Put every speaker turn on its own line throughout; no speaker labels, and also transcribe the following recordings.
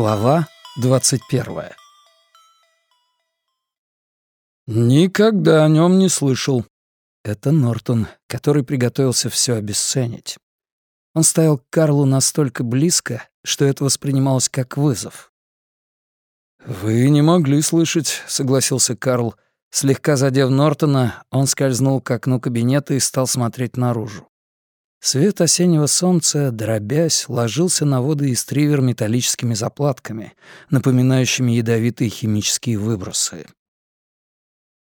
Глава 21 «Никогда о нем не слышал». Это Нортон, который приготовился все обесценить. Он стоял к Карлу настолько близко, что это воспринималось как вызов. «Вы не могли слышать», — согласился Карл. Слегка задев Нортона, он скользнул к окну кабинета и стал смотреть наружу. Свет осеннего солнца, дробясь, ложился на воды из тривер металлическими заплатками, напоминающими ядовитые химические выбросы.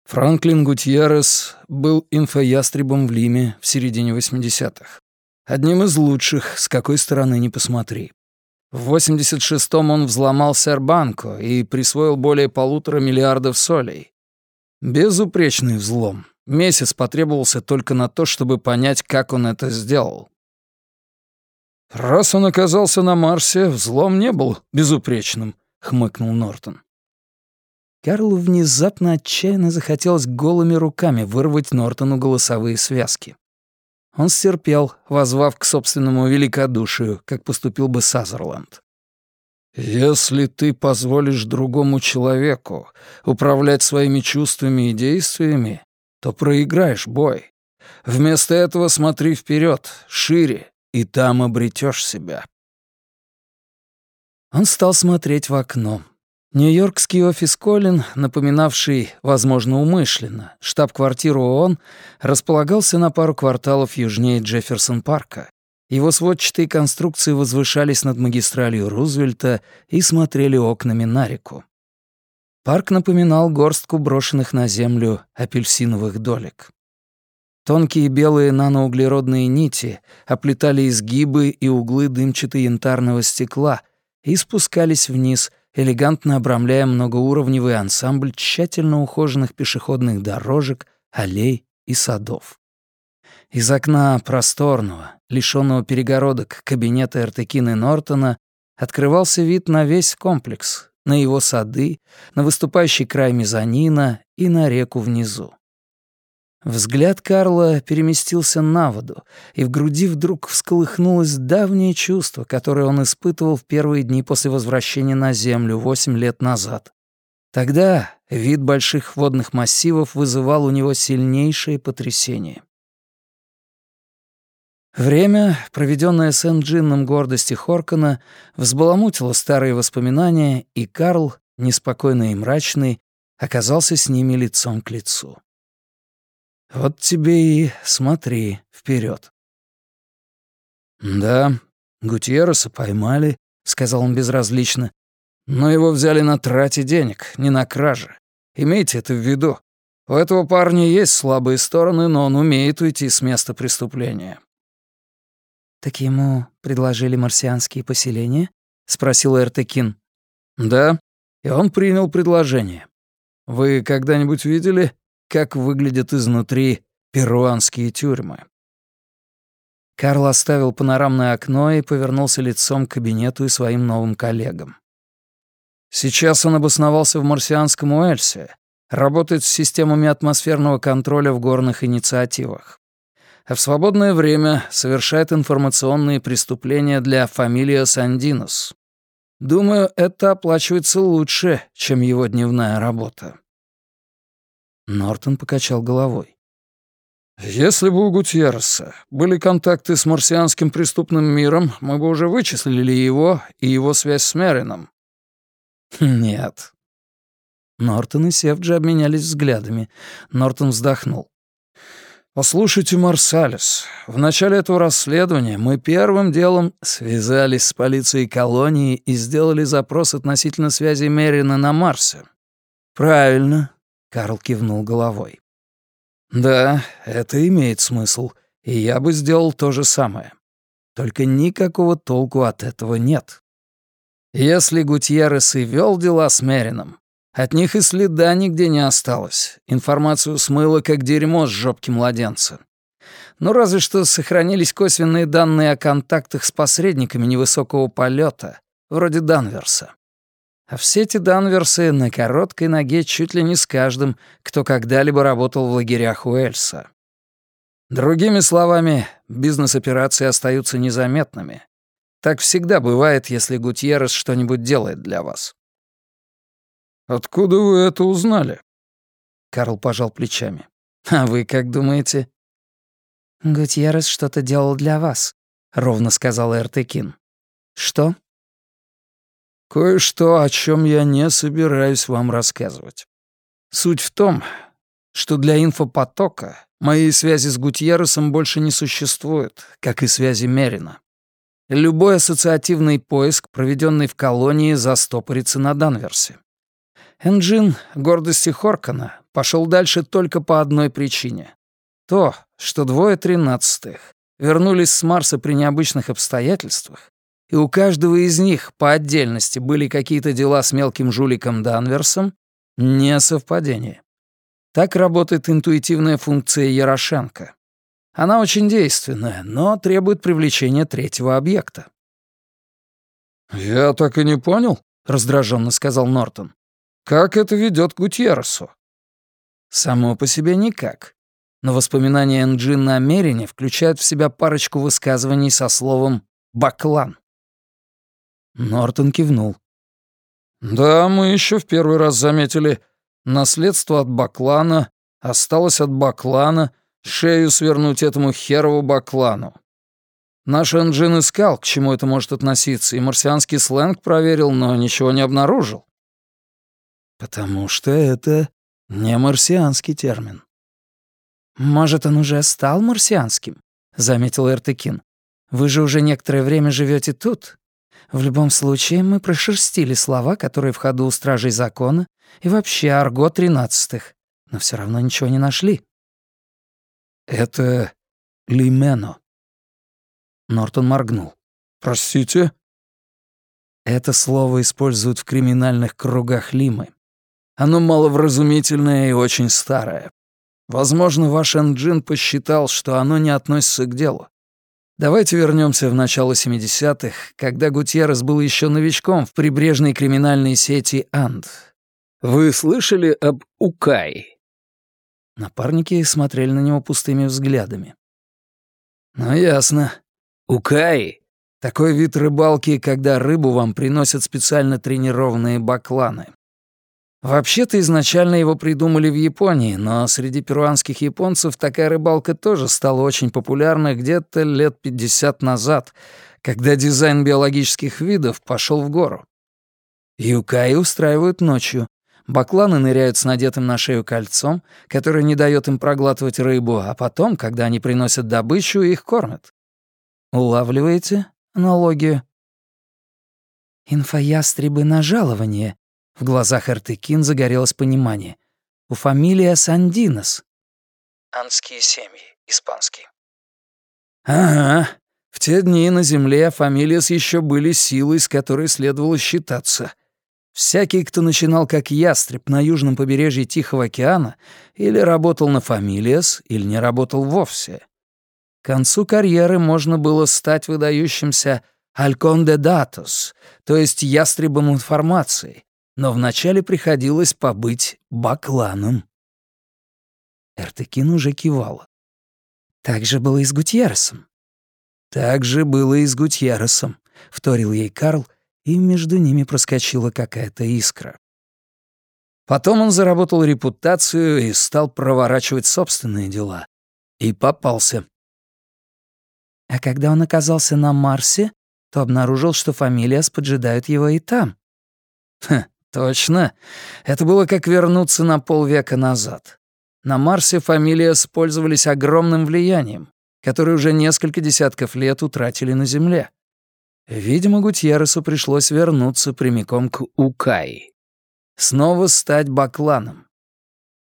Франклин Гутьеррес был инфоястребом в Лиме в середине 80-х. Одним из лучших, с какой стороны ни посмотри. В 86-м он взломал Сербанко и присвоил более полутора миллиардов солей. Безупречный взлом. Месяц потребовался только на то, чтобы понять, как он это сделал. «Раз он оказался на Марсе, взлом не был безупречным», — хмыкнул Нортон. Карлу внезапно отчаянно захотелось голыми руками вырвать Нортону голосовые связки. Он стерпел, возвав к собственному великодушию, как поступил бы Сазерленд. «Если ты позволишь другому человеку управлять своими чувствами и действиями, то проиграешь бой. Вместо этого смотри вперед, шире, и там обретешь себя». Он стал смотреть в окно. Нью-Йоркский офис Колин, напоминавший, возможно, умышленно, штаб-квартиру ООН, располагался на пару кварталов южнее Джефферсон-парка. Его сводчатые конструкции возвышались над магистралью Рузвельта и смотрели окнами на реку. Парк напоминал горстку брошенных на землю апельсиновых долек. Тонкие белые наноуглеродные нити оплетали изгибы и углы дымчато-янтарного стекла и спускались вниз — элегантно обрамляя многоуровневый ансамбль тщательно ухоженных пешеходных дорожек, аллей и садов. Из окна просторного, лишённого перегородок кабинета Эртекины Нортона открывался вид на весь комплекс, на его сады, на выступающий край мезонина и на реку внизу. Взгляд Карла переместился на воду, и в груди вдруг всколыхнулось давнее чувство, которое он испытывал в первые дни после возвращения на Землю восемь лет назад. Тогда вид больших водных массивов вызывал у него сильнейшее потрясение. Время, проведенное с Энджином гордости Хоркана, взбаламутило старые воспоминания, и Карл, неспокойный и мрачный, оказался с ними лицом к лицу. Вот тебе и смотри вперед. «Да, Гутьерреса поймали», — сказал он безразлично. «Но его взяли на трате денег, не на краже. Имейте это в виду. У этого парня есть слабые стороны, но он умеет уйти с места преступления».
«Так ему предложили марсианские поселения?» — спросил Эртекин.
«Да, и он принял предложение. Вы когда-нибудь видели как выглядят изнутри перуанские тюрьмы.
Карл оставил панорамное окно и повернулся лицом к кабинету и своим новым коллегам.
Сейчас он обосновался в марсианском Уэльсе, работает с системами атмосферного контроля в горных инициативах. А в свободное время совершает информационные преступления для фамилия Сандинос. Думаю, это оплачивается лучше, чем его дневная работа.
Нортон покачал головой.
«Если бы у Гутьерреса были контакты с марсианским преступным миром, мы бы уже вычислили его и его связь с Мерином».
«Нет». Нортон и Севджи обменялись взглядами. Нортон вздохнул.
«Послушайте, Марсалис, в начале этого расследования мы первым делом связались с полицией колонии и сделали запрос относительно связи Мерина на Марсе».
«Правильно», Карл кивнул головой.
«Да, это имеет смысл, и я бы сделал то же самое. Только никакого толку от этого нет. Если Гутьеррес и вел дела с Мерином, от них и следа нигде не осталось. Информацию смыло, как дерьмо с жопки младенца. Ну, разве что сохранились косвенные данные о контактах с посредниками невысокого полета, вроде Данверса. А все эти данверсы на короткой ноге чуть ли не с каждым, кто когда-либо работал в лагерях Уэльса. Другими словами, бизнес-операции остаются незаметными. Так всегда бывает, если Гутьеррес что-нибудь делает для вас». «Откуда вы это узнали?»
Карл пожал плечами. «А вы как думаете?» «Гутьеррес что-то делал для вас», — ровно сказал Эртекин. «Что?»
«Кое-что, о чем я не собираюсь вам рассказывать. Суть в том, что для инфопотока моей связи с Гутьерресом больше не существует, как и связи Мерина. Любой ассоциативный поиск, проведенный в колонии, застопорится на Данверсе. Энджин гордости Хоркана пошел дальше только по одной причине. То, что двое тринадцатых вернулись с Марса при необычных обстоятельствах, и у каждого из них по отдельности были какие-то дела с мелким жуликом Данверсом, не совпадение. Так работает интуитивная функция Ярошенко. Она очень действенная, но требует привлечения третьего объекта.
«Я так и не понял», — раздраженно сказал Нортон. «Как это ведет к Гутьерресу?»
Само по себе никак. Но воспоминания Энджи намерения включают в себя парочку высказываний со словом «баклан». Нортон кивнул.
«Да, мы еще в первый раз заметили. Наследство от Баклана осталось от Баклана, шею свернуть этому херову Баклану. Наш Энджин искал, к чему это может относиться, и марсианский сленг проверил, но ничего не обнаружил.
Потому что это не марсианский термин. «Может, он уже стал марсианским?» — заметил Эртекин. «Вы же уже некоторое время живете тут. В любом случае, мы прошерстили слова, которые в ходу у стражей закона, и вообще арго тринадцатых, но все равно ничего не нашли».
«Это лимено».
Нортон моргнул.
«Простите?»
Это слово используют в криминальных кругах Лимы. Оно маловразумительное и очень старое. Возможно, ваш Энджин посчитал, что оно не относится к делу. Давайте вернемся в начало 70-х, когда Гутьеррес был еще новичком в прибрежной криминальной сети Анд. Вы слышали об Укай? Напарники смотрели на него пустыми взглядами. «Ну, ясно. Укай — такой вид рыбалки, когда рыбу вам приносят специально тренированные бакланы. Вообще-то изначально его придумали в Японии, но среди перуанских японцев такая рыбалка тоже стала очень популярна где-то лет 50 назад, когда дизайн биологических видов пошел в гору. Юкаи устраивают ночью. Бакланы ныряют с надетым на шею кольцом, которое не дает им проглатывать рыбу, а потом, когда они приносят добычу, их кормят. Улавливаете аналогию? «Инфоястребы на жалование», в глазах Артыкин загорелось понимание. «У фамилия Сандинос».
«Анские семьи, испанский».
«Ага. В те дни на земле фамилиас еще были силой, с которой следовало считаться. Всякий, кто начинал как ястреб на южном побережье Тихого океана, или работал на фамилиас, или не работал вовсе. К концу карьеры можно было стать выдающимся «алькон де датус», то есть ястребом информации, но вначале приходилось побыть бакланом. Эртекин уже кивала. «Так же было и с Гутьерресом». «Так же было и с Гутьерресом», — вторил ей Карл, и между ними проскочила какая-то искра. Потом он заработал репутацию и стал проворачивать собственные дела. И попался. А когда он оказался на Марсе, то обнаружил, что фамилия поджидают его и там. Ха, Точно. Это было как вернуться на полвека назад. На Марсе фамилии использовались огромным влиянием, которое уже несколько десятков лет утратили на Земле. Видимо, Гутьерресу пришлось вернуться прямиком к Укаи. Снова стать бакланом.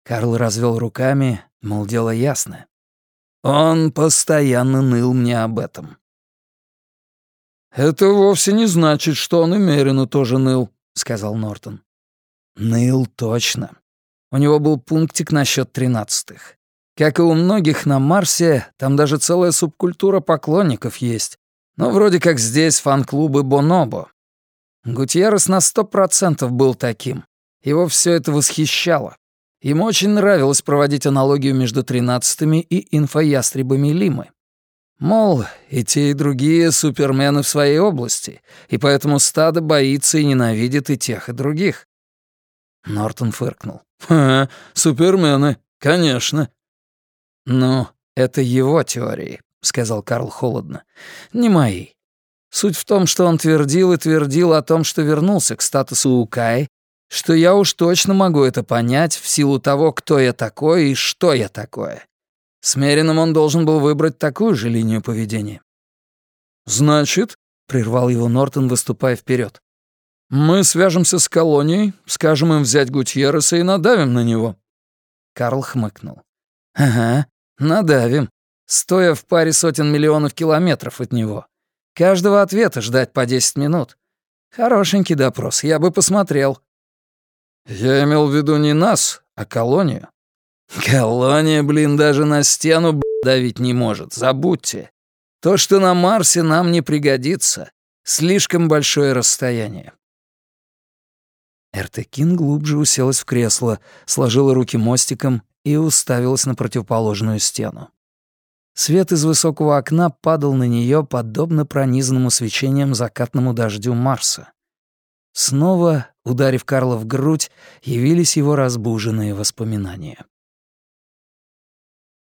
Карл развел руками, мол, дело ясное. Он постоянно ныл мне об этом.
«Это вовсе не значит, что он и Мерину тоже ныл», — сказал Нортон.
Ныл точно. У него был пунктик насчет тринадцатых. Как и у многих на Марсе, там даже целая субкультура поклонников есть. Но вроде как здесь фан-клубы Бонобо. Гутьеррес на сто процентов был таким. Его все это восхищало. Ему очень нравилось проводить аналогию между тринадцатыми и инфоястребами Лимы. Мол, и те, и другие супермены в своей области, и поэтому стадо боится и ненавидит и тех, и других. Нортон фыркнул. «Ха, супермены, конечно». «Ну, это его теории», — сказал Карл холодно. «Не мои. Суть в том, что он твердил и твердил о том, что вернулся к статусу Укай, что я уж точно могу это понять в силу того, кто я такой и что я такое. С он должен был выбрать такую же линию поведения. «Значит», — прервал его Нортон, выступая вперед, «мы свяжемся с колонией, скажем им взять Гутьерреса и надавим на него». Карл хмыкнул. «Ага, надавим, стоя в паре сотен миллионов километров от него. Каждого ответа ждать по 10 минут. Хорошенький допрос, я бы посмотрел». «Я имел в виду не нас, а колонию». «Колония, блин, даже на стену б, давить не может, забудьте. То, что на Марсе, нам не пригодится. Слишком большое расстояние». Эртекин глубже уселась в кресло, сложила руки мостиком и уставилась на противоположную стену. Свет из высокого окна падал на нее, подобно пронизанному свечением закатному дождю Марса. Снова, ударив Карла в грудь, явились его разбуженные воспоминания.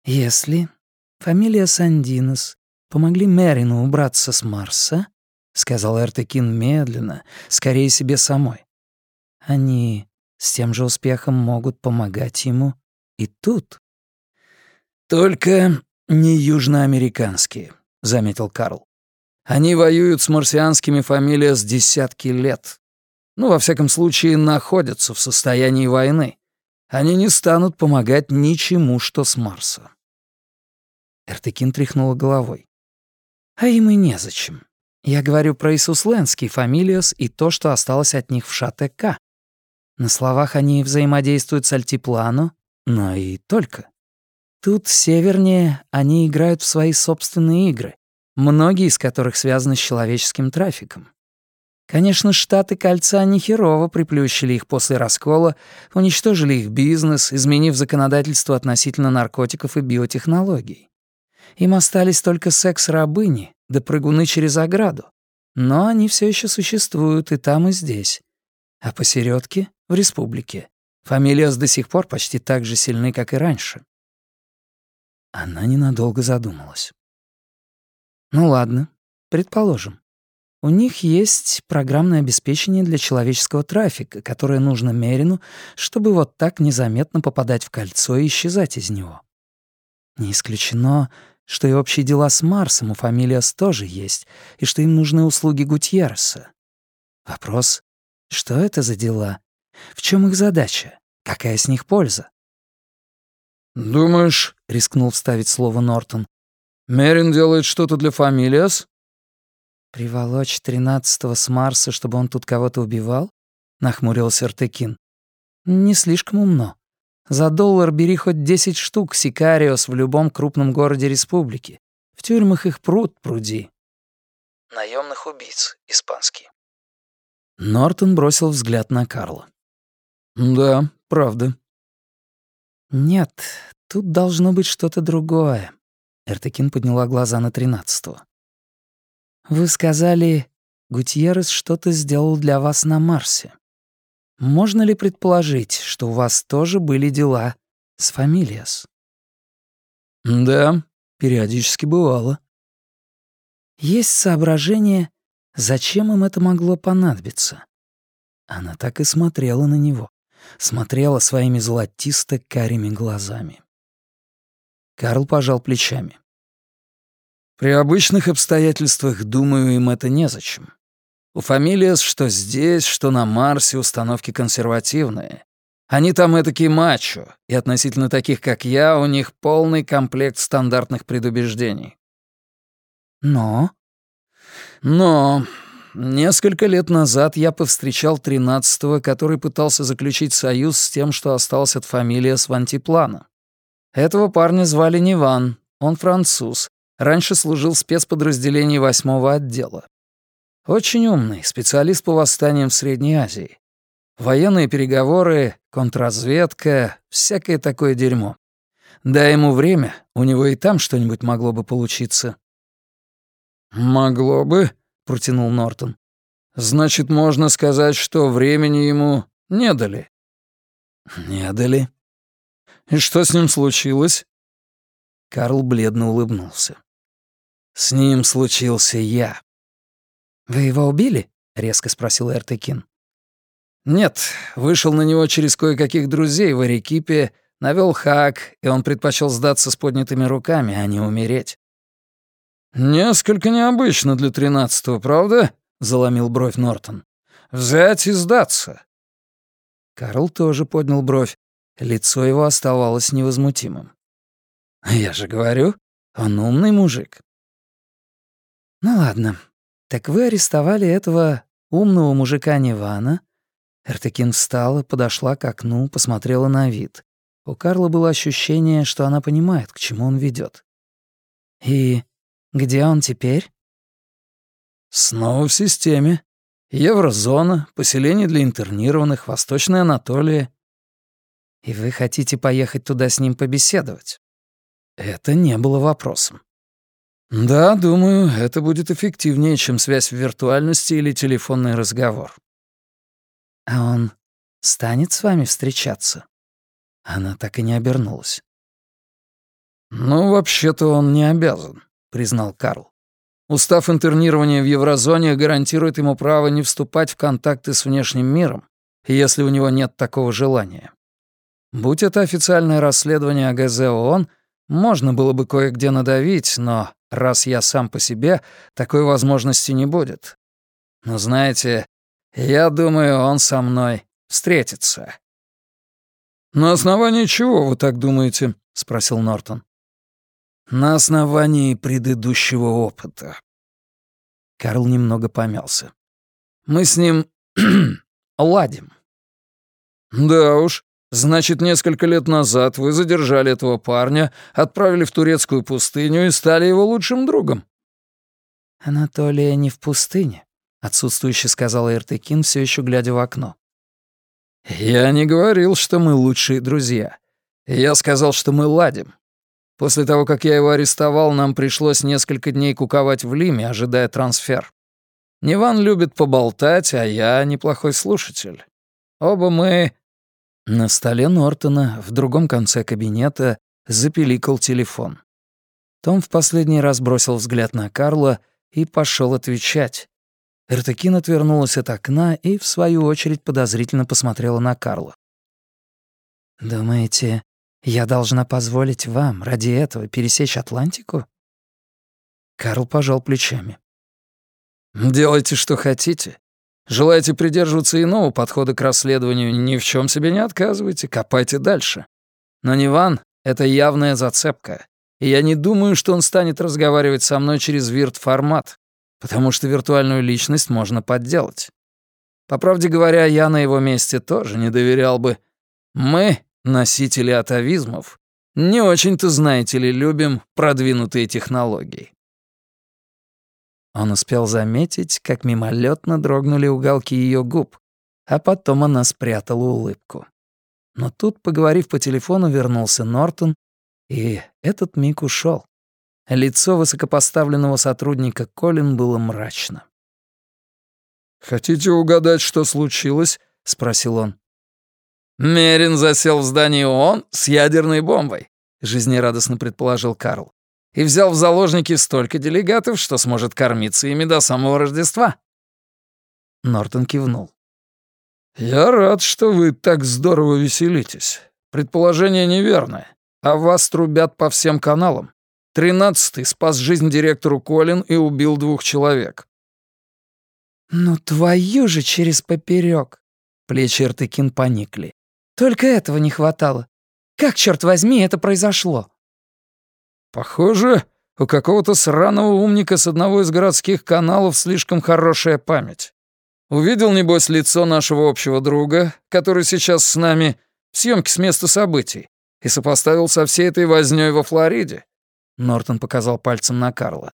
«Если фамилия Сандинес помогли Мерину убраться с Марса», — сказал Эртекин медленно, скорее себе самой, «они с тем же успехом могут помогать ему и тут». «Только «Не южноамериканские», — заметил Карл. «Они воюют с марсианскими фамилиями с десятки лет. Ну, во всяком случае, находятся в состоянии войны. Они не станут помогать ничему, что с Марса». Эртыкин тряхнула головой. «А им и незачем. Я говорю про Иисусленский фамилиос и то, что осталось от них в ШАТК. На словах они взаимодействуют с Альтиплану, но и только. Тут севернее они играют в свои собственные игры, многие из которых связаны с человеческим трафиком. Конечно, Штаты Кольца нехерово приплющили их после раскола, уничтожили их бизнес, изменив законодательство относительно наркотиков и биотехнологий. Им остались только секс-рабыни, да прыгуны через ограду. Но они все еще существуют и там, и здесь. А посередке, в республике, фамилия до сих пор почти так же сильны, как и раньше. Она ненадолго задумалась. Ну ладно, предположим. У них есть программное обеспечение для человеческого трафика, которое нужно Мерину, чтобы вот так незаметно попадать в кольцо и исчезать из него. Не исключено, что и общие дела с Марсом у Фамилиас тоже есть, и что им нужны услуги Гутьерреса. Вопрос, что это за дела? В чем их задача? Какая с них польза?
«Думаешь, — рискнул вставить слово Нортон, — Мерин делает что-то для Фамилиас?»
«Приволочь тринадцатого с Марса, чтобы он тут кого-то убивал?» — нахмурился Артекин. «Не слишком умно. За доллар бери хоть десять штук Сикариос в любом крупном городе республики. В тюрьмах их пруд пруди». Наемных убийц, испанский.
Нортон бросил взгляд на Карла.
«Да, правда.
«Нет, тут должно быть что-то другое». Эртекин подняла глаза на тринадцатого. «Вы сказали, Гутьеррес что-то сделал для вас на Марсе. Можно ли предположить, что у вас тоже были дела с Фамилиас?»
«Да, периодически бывало».
«Есть соображение, зачем им это могло понадобиться?» Она так и смотрела на него смотрела своими золотисто-карими глазами. Карл пожал плечами.
«При обычных обстоятельствах, думаю, им это незачем. У Фамилиас что здесь, что на Марсе установки консервативные. Они там этакие мачо, и относительно таких, как я, у них полный комплект стандартных предубеждений».
«Но?»
«Но Несколько лет назад я повстречал тринадцатого, который пытался заключить союз с тем, что осталось от фамилии Свантиплана. Этого парня звали Ниван, он француз, раньше служил в спецподразделении восьмого отдела. Очень умный, специалист по восстаниям в Средней Азии. Военные переговоры, контрразведка, всякое такое дерьмо. Дай ему время, у него и там что-нибудь могло бы получиться.
«Могло бы», — протянул Нортон. «Значит, можно сказать, что времени ему не дали». «Не дали». «И что с ним случилось?»
Карл бледно улыбнулся. «С ним случился я». «Вы его убили?» — резко спросил Эртекин.
«Нет, вышел на него через кое-каких друзей в Арекипе, навел хак, и он предпочел сдаться с поднятыми руками, а не умереть». «Несколько необычно для тринадцатого, правда?» — заломил бровь Нортон. «Взять и сдаться».
Карл тоже поднял бровь. Лицо его оставалось невозмутимым. «Я же говорю, он умный мужик». «Ну ладно, так вы арестовали этого умного мужика Нивана?» Эртекин встала, подошла к окну, посмотрела на вид. У Карла было ощущение, что она понимает, к чему он ведет. «И где он теперь?»
«Снова в системе. Еврозона, поселение для интернированных, Восточная Анатолия».
«И вы хотите поехать туда с ним побеседовать?»
Это не было вопросом. Да, думаю, это будет эффективнее, чем связь в виртуальности или телефонный разговор.
А он станет с вами встречаться? Она так и не обернулась.
«Ну, вообще-то он не обязан», — признал Карл. «Устав интернирования в еврозоне гарантирует ему право не вступать в контакты с внешним миром, если у него нет такого желания. Будь это официальное расследование АГЗ ООН — можно было бы кое-где надавить, но раз я сам по себе, такой возможности не будет. Но знаете, я думаю, он со мной встретится». «На основании чего вы так думаете?» — спросил Нортон. «На основании предыдущего опыта». Карл немного помялся. «Мы с ним ладим». «Да уж, Значит, несколько лет назад вы задержали этого парня, отправили в турецкую пустыню и стали его лучшим другом.
Анатолия не в пустыне, отсутствующе сказал Эртыкин, все еще глядя в окно.
Я не говорил, что мы лучшие друзья. Я сказал, что мы ладим. После того, как я его арестовал, нам пришлось несколько дней куковать в Лиме, ожидая трансфер. Неван любит поболтать, а я неплохой слушатель. Оба мы
на столе Нортона в другом конце кабинета запеликал телефон. Том в последний раз бросил взгляд на Карла и пошел отвечать. Эртекин отвернулась от окна и, в свою очередь, подозрительно посмотрела на Карла. «Думаете, я должна позволить вам ради этого пересечь Атлантику?» Карл пожал плечами.
«Делайте, что хотите. Желаете придерживаться иного подхода к расследованию, ни в чем себе не отказывайте, копайте дальше. Но Ниван — это явная зацепка, и я не думаю, что он станет разговаривать со мной через вирт-формат, потому что виртуальную личность можно подделать. По правде говоря, я на его месте тоже не доверял бы. Мы, носители атовизмов, не очень-то, знаете ли, любим продвинутые технологии.
Он успел заметить, как мимолетно дрогнули уголки ее губ, а потом она спрятала улыбку. Но тут, поговорив по телефону, вернулся Нортон, и этот миг ушел. Лицо высокопоставленного сотрудника Колин было мрачно.
«Хотите угадать, что случилось?» — спросил он.
«Мерин засел в здании ООН с ядерной бомбой», — жизнерадостно предположил Карл и взял в заложники столько делегатов, что сможет кормиться ими до самого Рождества».
Нортон кивнул.
«Я рад, что вы так здорово веселитесь. Предположение неверное, а вас трубят по всем каналам. Тринадцатый спас жизнь директору Колин и убил двух человек».
«Ну твою же через поперек. Плечи Эртыкин поникли. «Только этого не хватало. Как, черт возьми, это произошло?»
Похоже, у какого-то сраного умника с одного из городских каналов слишком хорошая память. Увидел, небось, лицо нашего общего друга, который сейчас с нами в съемке с места событий, и сопоставил со всей этой вознёй во Флориде. Нортон показал пальцем на Карла.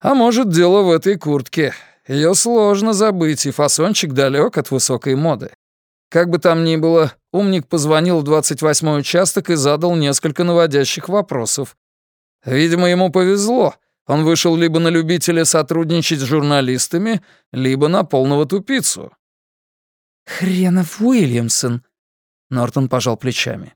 А может, дело в этой куртке. Ее сложно забыть, и фасончик далек от высокой моды. Как бы там ни было, умник позвонил в 28-й участок и задал несколько наводящих вопросов, Видимо, ему повезло. Он вышел либо на любителя сотрудничать с журналистами, либо на полного тупицу».
«Хренов Уильямсон», — Нортон пожал плечами.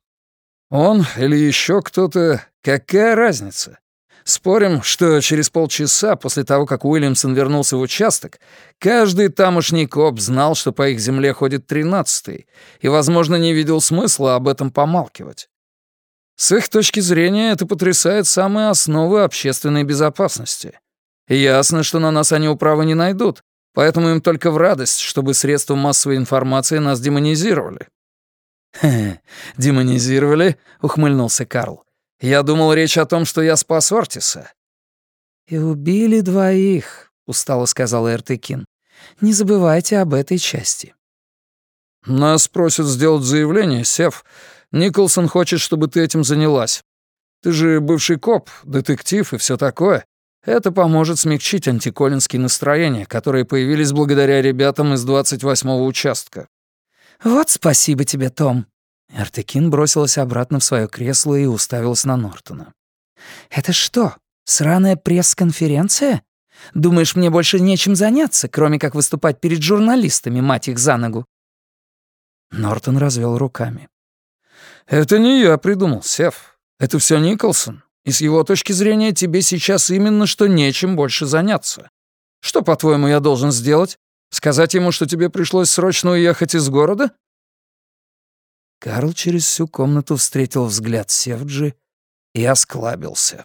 «Он или еще кто-то, какая разница? Спорим, что через полчаса после того, как Уильямсон вернулся в участок, каждый тамошний коп знал, что по их земле ходит тринадцатый, и, возможно, не видел смысла об этом помалкивать. С их точки зрения это потрясает самые основы общественной безопасности. Ясно, что на нас они управы не найдут, поэтому им только в радость, чтобы средства массовой информации нас демонизировали.
«Хе, демонизировали?» — ухмыльнулся Карл.
Я думал, речь о том, что я спас Ортиса».
«И убили двоих», — устало сказал Эртыкин. «Не забывайте об этой части».
«Нас просят сделать заявление, Сев. Николсон хочет, чтобы ты этим занялась. Ты же бывший коп, детектив и все такое. Это поможет смягчить антиколинские настроения, которые появились благодаря ребятам из 28-го участка».
«Вот спасибо тебе, Том», Артекин бросилась обратно в свое кресло и уставилась на Нортона. «Это что, сраная пресс-конференция? Думаешь, мне больше нечем заняться, кроме как выступать перед журналистами, мать их за ногу?»
Нортон развел руками. «Это не я придумал, Сев. Это все Николсон. И с его точки зрения тебе сейчас именно что нечем больше заняться. Что, по-твоему, я должен сделать? Сказать ему, что тебе пришлось срочно уехать из города?
Карл через всю комнату встретил взгляд Севджи и осклабился.